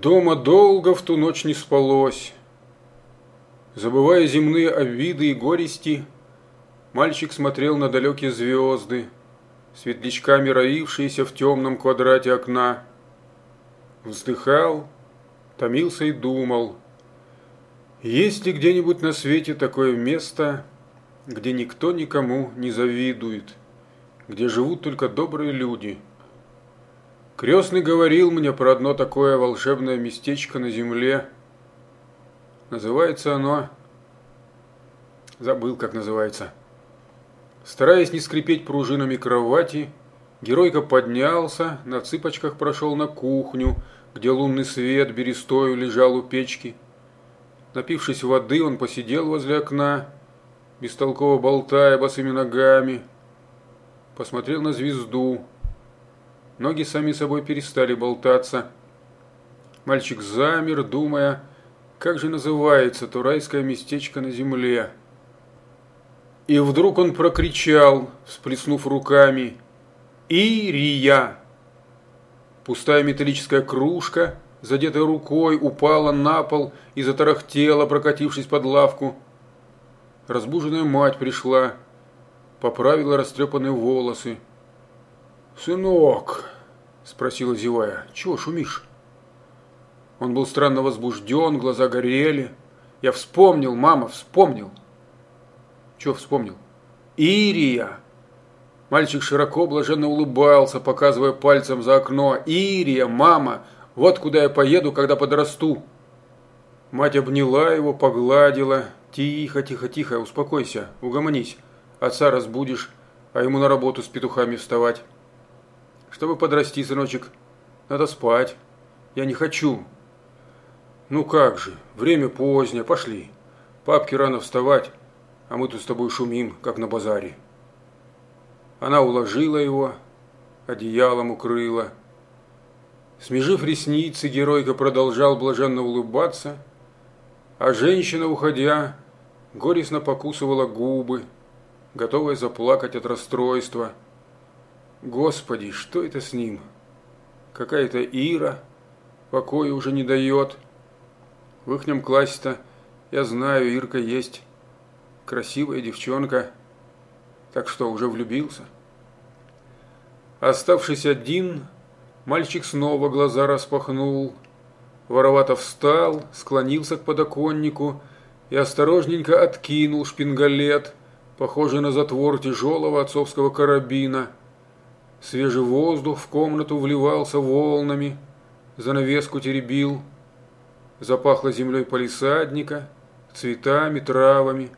Дома долго в ту ночь не спалось. Забывая земные обиды и горести, мальчик смотрел на далекие звезды, светлячками роившиеся в темном квадрате окна. Вздыхал, томился и думал, есть ли где-нибудь на свете такое место, где никто никому не завидует, где живут только добрые люди – Крестный говорил мне про одно такое волшебное местечко на земле. Называется оно... Забыл, как называется. Стараясь не скрипеть пружинами кровати, геройка поднялся, на цыпочках прошел на кухню, где лунный свет берестою лежал у печки. Напившись воды, он посидел возле окна, бестолково болтая босыми ногами, посмотрел на звезду, Ноги сами собой перестали болтаться. Мальчик замер, думая, как же называется то райское местечко на земле. И вдруг он прокричал, всплеснув руками, «Ирия!» Пустая металлическая кружка, задетая рукой, упала на пол и затарахтела, прокатившись под лавку. Разбуженная мать пришла, поправила растрепанные волосы. «Сынок!» – спросила зевая. «Чего шумишь?» Он был странно возбужден, глаза горели. «Я вспомнил, мама, вспомнил!» «Чего вспомнил?» «Ирия!» Мальчик широко блаженно улыбался, показывая пальцем за окно. «Ирия, мама, вот куда я поеду, когда подрасту!» Мать обняла его, погладила. «Тихо, тихо, тихо, успокойся, угомонись. Отца разбудишь, а ему на работу с петухами вставать». Чтобы подрасти, сыночек, надо спать. Я не хочу. Ну как же, время позднее, пошли. Папке рано вставать, а мы тут с тобой шумим, как на базаре. Она уложила его, одеялом укрыла. Смежив ресницы, геройка продолжал блаженно улыбаться, а женщина, уходя, горестно покусывала губы, готовая заплакать от расстройства – Господи, что это с ним? Какая-то Ира покоя уже не дает. В ихнем классе-то, я знаю, Ирка есть. Красивая девчонка. Так что, уже влюбился? Оставшись один, мальчик снова глаза распахнул. Воровато встал, склонился к подоконнику и осторожненько откинул шпингалет, похожий на затвор тяжелого отцовского карабина – Свежий воздух в комнату вливался волнами, занавеску теребил. Запахло землей полисадника, цветами, травами.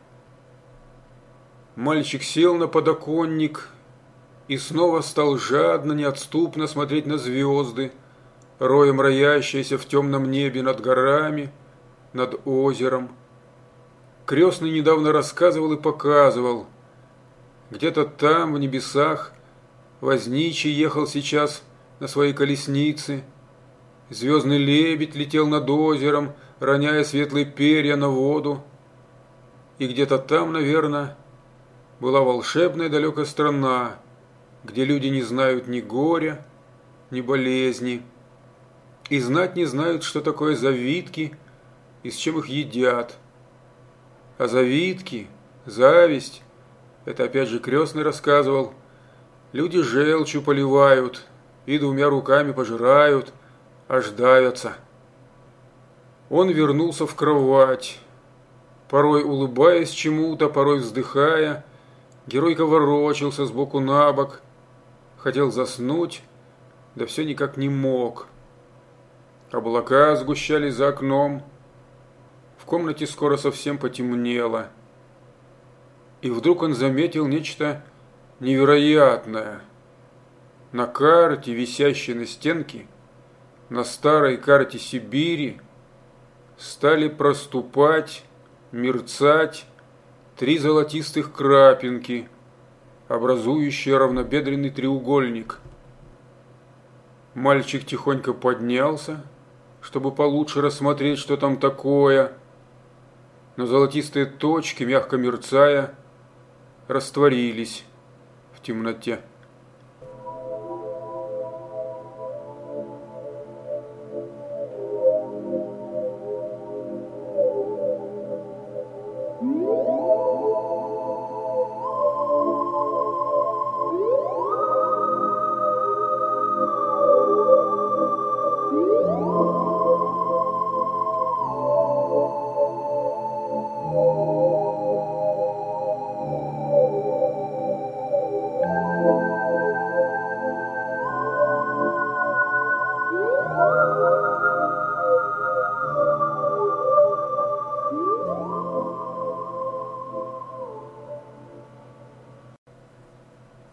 Мальчик сел на подоконник и снова стал жадно, неотступно смотреть на звезды, роем роящиеся в темном небе над горами, над озером. Крестный недавно рассказывал и показывал. Где-то там, в небесах, Возничий ехал сейчас на своей колеснице. Звездный лебедь летел над озером, роняя светлые перья на воду. И где-то там, наверное, была волшебная далекая страна, где люди не знают ни горя, ни болезни, и знать не знают, что такое завитки и с чем их едят. А завитки, зависть, это опять же крестный рассказывал – Люди желчью поливают и двумя руками пожирают, аж давятся. Он вернулся в кровать, порой улыбаясь чему-то, порой вздыхая. Геройка ворочался сбоку на бок, хотел заснуть, да все никак не мог. Облака сгущались за окном, в комнате скоро совсем потемнело. И вдруг он заметил нечто невероятное. На карте, висящей на стенке, на старой карте Сибири, стали проступать, мерцать три золотистых крапинки, образующие равнобедренный треугольник. Мальчик тихонько поднялся, чтобы получше рассмотреть, что там такое, но золотистые точки, мягко мерцая, растворились темноте.